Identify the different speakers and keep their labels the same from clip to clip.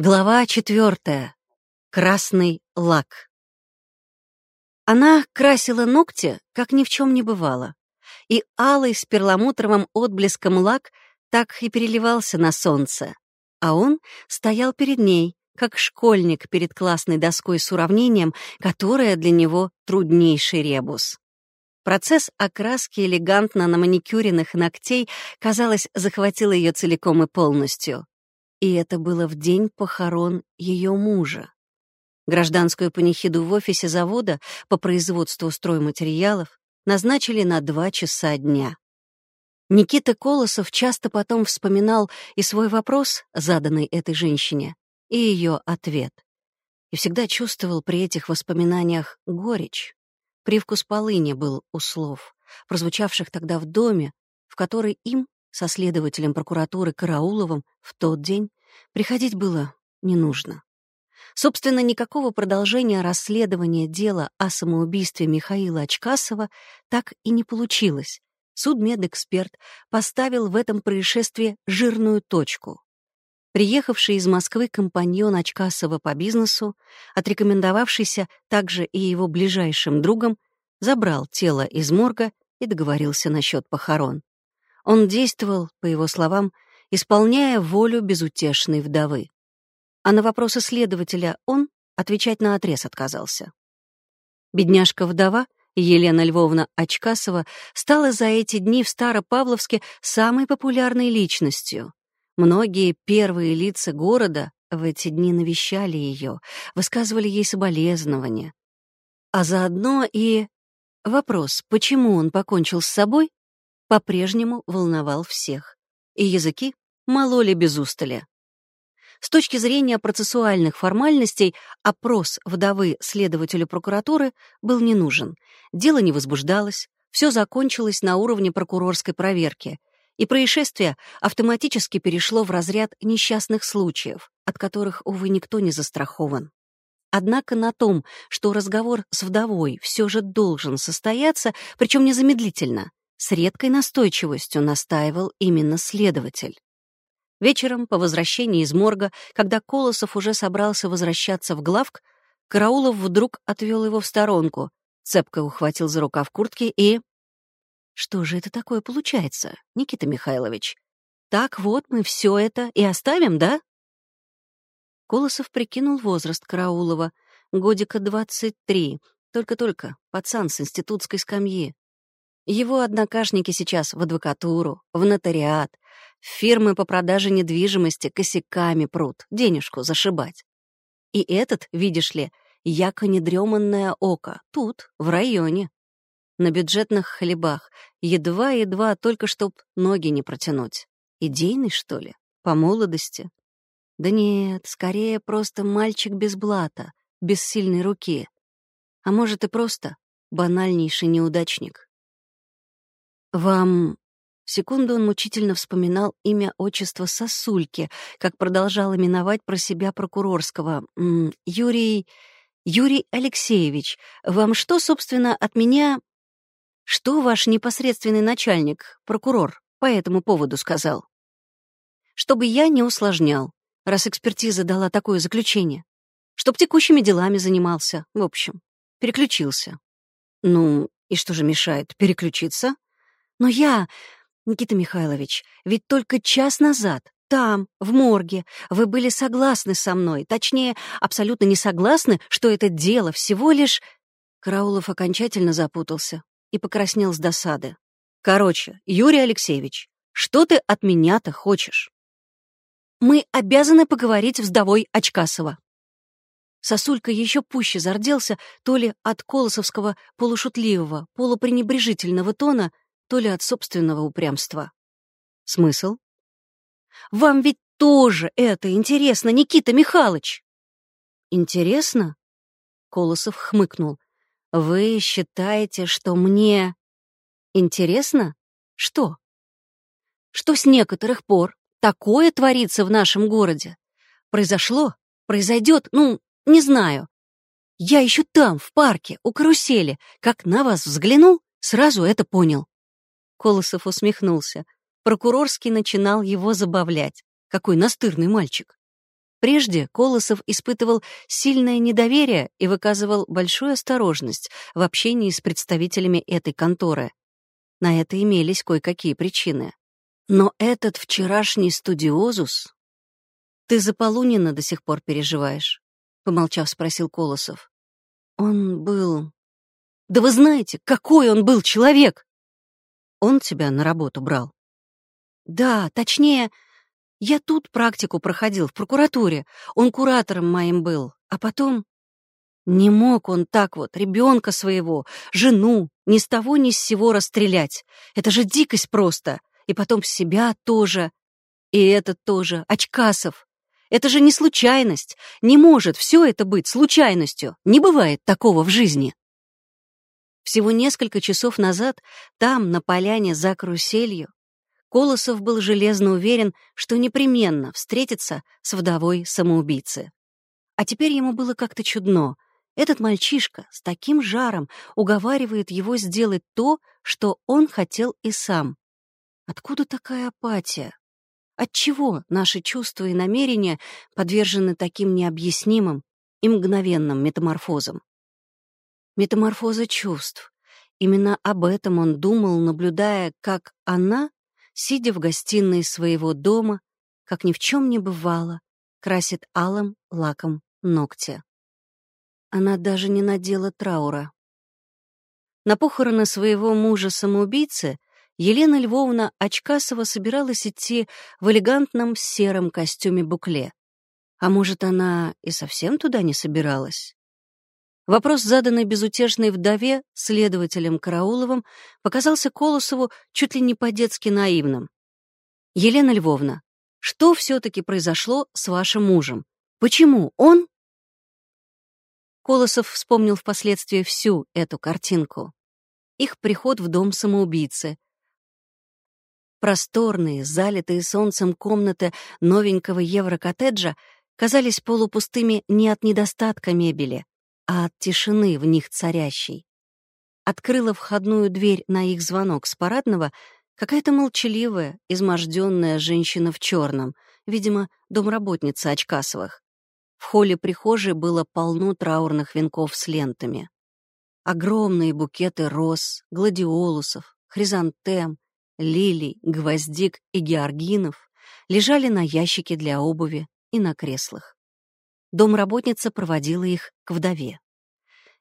Speaker 1: Глава четвертая. Красный лак. Она красила ногти, как ни в чем не бывало, и алый с перламутровым отблеском лак так и переливался на солнце, а он стоял перед ней, как школьник перед классной доской с уравнением, которое для него труднейший ребус. Процесс окраски элегантно на маникюренных ногтей, казалось, захватил ее целиком и полностью. И это было в день похорон ее мужа. Гражданскую панихиду в офисе завода по производству стройматериалов назначили на два часа дня. Никита Колосов часто потом вспоминал и свой вопрос, заданный этой женщине, и ее ответ. И всегда чувствовал при этих воспоминаниях горечь. Привкус полыни был у слов, прозвучавших тогда в доме, в который им со следователем прокуратуры Карауловым в тот день приходить было не нужно. Собственно, никакого продолжения расследования дела о самоубийстве Михаила Очкасова так и не получилось. Судмедэксперт поставил в этом происшествии жирную точку. Приехавший из Москвы компаньон Очкасова по бизнесу, отрекомендовавшийся также и его ближайшим другом, забрал тело из морга и договорился насчет похорон. Он действовал, по его словам, исполняя волю безутешной вдовы. А на вопросы следователя он отвечать на отрез отказался. Бедняжка-вдова Елена Львовна Очкасова стала за эти дни в Старопавловске самой популярной личностью. Многие первые лица города в эти дни навещали ее, высказывали ей соболезнования. А заодно и вопрос, почему он покончил с собой, по-прежнему волновал всех. И языки мололи без устали. С точки зрения процессуальных формальностей, опрос вдовы следователю прокуратуры был не нужен. Дело не возбуждалось, все закончилось на уровне прокурорской проверки, и происшествие автоматически перешло в разряд несчастных случаев, от которых, увы, никто не застрахован. Однако на том, что разговор с вдовой все же должен состояться, причем незамедлительно, с редкой настойчивостью настаивал именно следователь. Вечером, по возвращении из морга, когда Колосов уже собрался возвращаться в главк, Караулов вдруг отвел его в сторонку, цепко ухватил за рукав куртки и... Что же это такое получается, Никита Михайлович? Так вот мы все это и оставим, да? Колосов прикинул возраст Караулова, годика двадцать три, только-только, пацан с институтской скамьи. Его однокашники сейчас в адвокатуру, в нотариат, в фирмы по продаже недвижимости косяками прут, денежку зашибать. И этот, видишь ли, яко недреманное око, тут, в районе. На бюджетных хлебах, едва-едва, только чтоб ноги не протянуть. Идейный, что ли? По молодости? Да нет, скорее просто мальчик без блата, без сильной руки. А может и просто банальнейший неудачник. «Вам...» Секунду он мучительно вспоминал имя отчества Сосульки, как продолжал именовать про себя прокурорского. «Юрий... Юрий Алексеевич, вам что, собственно, от меня... Что ваш непосредственный начальник, прокурор, по этому поводу сказал?» «Чтобы я не усложнял, раз экспертиза дала такое заключение. Чтоб текущими делами занимался, в общем, переключился». «Ну, и что же мешает переключиться?» Но я, Никита Михайлович, ведь только час назад там, в морге, вы были согласны со мной, точнее, абсолютно не согласны, что это дело всего лишь... Караулов окончательно запутался и покраснел с досады. Короче, Юрий Алексеевич, что ты от меня-то хочешь? Мы обязаны поговорить с вдовой Очкасова. Сосулька еще пуще зарделся то ли от колосовского полушутливого, полупренебрежительного тона, то ли от собственного упрямства. Смысл? Вам ведь тоже это интересно, Никита Михайлович. Интересно? Колосов хмыкнул. Вы считаете, что мне интересно? Что? Что с некоторых пор такое творится в нашем городе? Произошло, произойдет, ну, не знаю. Я еще там, в парке, у карусели, как на вас взглянул, сразу это понял. Колосов усмехнулся. Прокурорский начинал его забавлять. Какой настырный мальчик. Прежде Колосов испытывал сильное недоверие и выказывал большую осторожность в общении с представителями этой конторы. На это имелись кое-какие причины. Но этот вчерашний студиозус... «Ты за Полунина до сих пор переживаешь?» — помолчав, спросил Колосов. «Он был...» «Да вы знаете, какой он был человек!» «Он тебя на работу брал?» «Да, точнее, я тут практику проходил, в прокуратуре. Он куратором моим был. А потом... Не мог он так вот ребенка своего, жену, ни с того ни с сего расстрелять. Это же дикость просто. И потом себя тоже. И этот тоже, Очкасов. Это же не случайность. Не может все это быть случайностью. Не бывает такого в жизни. Всего несколько часов назад там, на поляне за каруселью, Колосов был железно уверен, что непременно встретится с вдовой самоубийцы. А теперь ему было как-то чудно. Этот мальчишка с таким жаром уговаривает его сделать то, что он хотел и сам. Откуда такая апатия? Отчего наши чувства и намерения подвержены таким необъяснимым и мгновенным метаморфозам? Метаморфоза чувств. Именно об этом он думал, наблюдая, как она сидя в гостиной своего дома, как ни в чем не бывало, красит алым лаком ногти. Она даже не надела траура. На похороны своего мужа-самоубийцы Елена Львовна Очкасова собиралась идти в элегантном сером костюме букле. А может, она и совсем туда не собиралась? Вопрос, заданный безутешной вдове, следователем Карауловым, показался Колосову чуть ли не по-детски наивным. «Елена Львовна, что все-таки произошло с вашим мужем? Почему он...» Колосов вспомнил впоследствии всю эту картинку. Их приход в дом самоубийцы. Просторные, залитые солнцем комнаты новенького еврокоттеджа казались полупустыми не от недостатка мебели, а от тишины в них царящей. Открыла входную дверь на их звонок с парадного какая-то молчаливая, изможденная женщина в черном, видимо, домработница Очкасовых. В холле прихожей было полно траурных венков с лентами. Огромные букеты роз, гладиолусов, хризантем, лилий, гвоздик и георгинов лежали на ящике для обуви и на креслах. Домработница проводила их к вдове.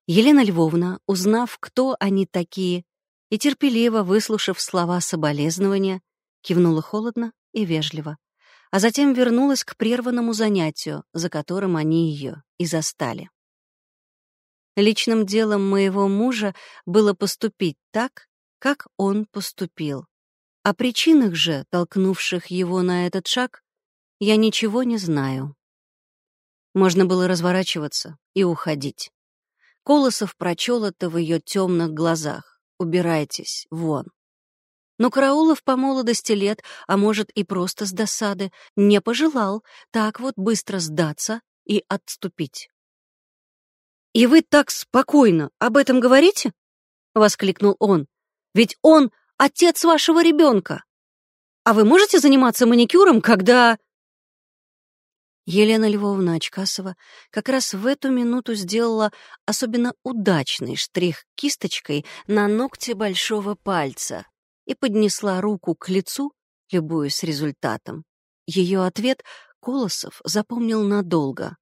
Speaker 1: Елена Львовна, узнав, кто они такие, и терпеливо выслушав слова соболезнования, кивнула холодно и вежливо, а затем вернулась к прерванному занятию, за которым они ее и застали. Личным делом моего мужа было поступить так, как он поступил. О причинах же, толкнувших его на этот шаг, я ничего не знаю. Можно было разворачиваться и уходить. Колосов прочел это в ее темных глазах. «Убирайтесь, вон». Но Караулов по молодости лет, а может и просто с досады, не пожелал так вот быстро сдаться и отступить. «И вы так спокойно об этом говорите?» — воскликнул он. «Ведь он отец вашего ребенка. А вы можете заниматься маникюром, когда...» Елена Львовна Очкасова как раз в эту минуту сделала особенно удачный штрих кисточкой на ногте большого пальца и поднесла руку к лицу, любуясь результатом. Ее ответ Колосов запомнил надолго.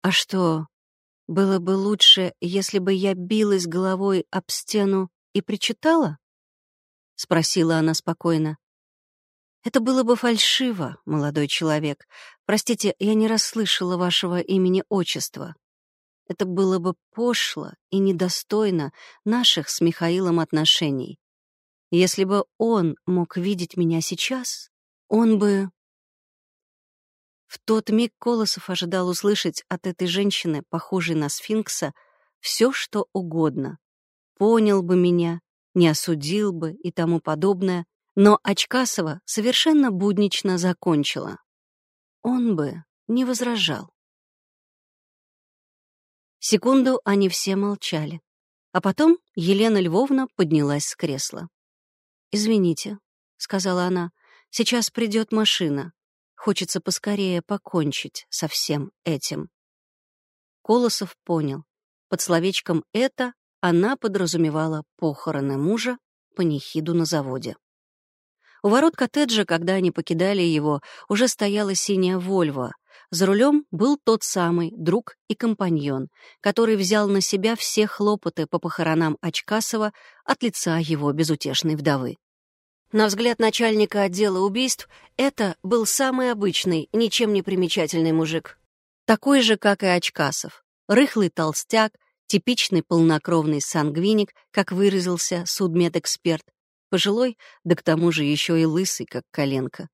Speaker 1: «А что, было бы лучше, если бы я билась головой об стену и причитала?» — спросила она спокойно. Это было бы фальшиво, молодой человек. Простите, я не расслышала вашего имени-отчества. Это было бы пошло и недостойно наших с Михаилом отношений. Если бы он мог видеть меня сейчас, он бы... В тот миг Колосов ожидал услышать от этой женщины, похожей на сфинкса, все, что угодно. Понял бы меня, не осудил бы и тому подобное, но Очкасова совершенно буднично закончила. Он бы не возражал. Секунду они все молчали, а потом Елена Львовна поднялась с кресла. «Извините», — сказала она, — «сейчас придет машина. хочется поскорее покончить со всем этим. Колосов понял. Под словечком «это» она подразумевала похороны мужа, панихиду на заводе. У ворот коттеджа, когда они покидали его, уже стояла синяя «Вольво». За рулем был тот самый друг и компаньон, который взял на себя все хлопоты по похоронам Очкасова от лица его безутешной вдовы. На взгляд начальника отдела убийств, это был самый обычный, ничем не примечательный мужик. Такой же, как и Очкасов. Рыхлый толстяк, типичный полнокровный сангвиник, как выразился судмедэксперт, пожилой, да к тому же еще и лысый, как коленка.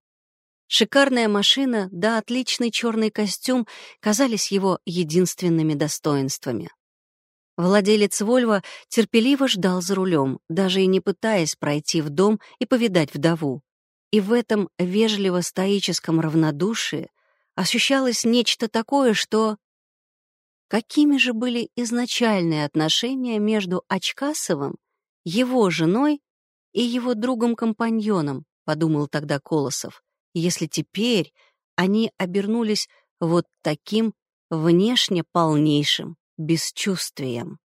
Speaker 1: Шикарная машина да отличный черный костюм казались его единственными достоинствами. Владелец Вольва терпеливо ждал за рулем, даже и не пытаясь пройти в дом и повидать вдову. И в этом вежливо-стоическом равнодушии ощущалось нечто такое, что... Какими же были изначальные отношения между Очкасовым, его женой и его другом-компаньоном, подумал тогда Колосов, если теперь они обернулись вот таким внешне полнейшим бесчувствием.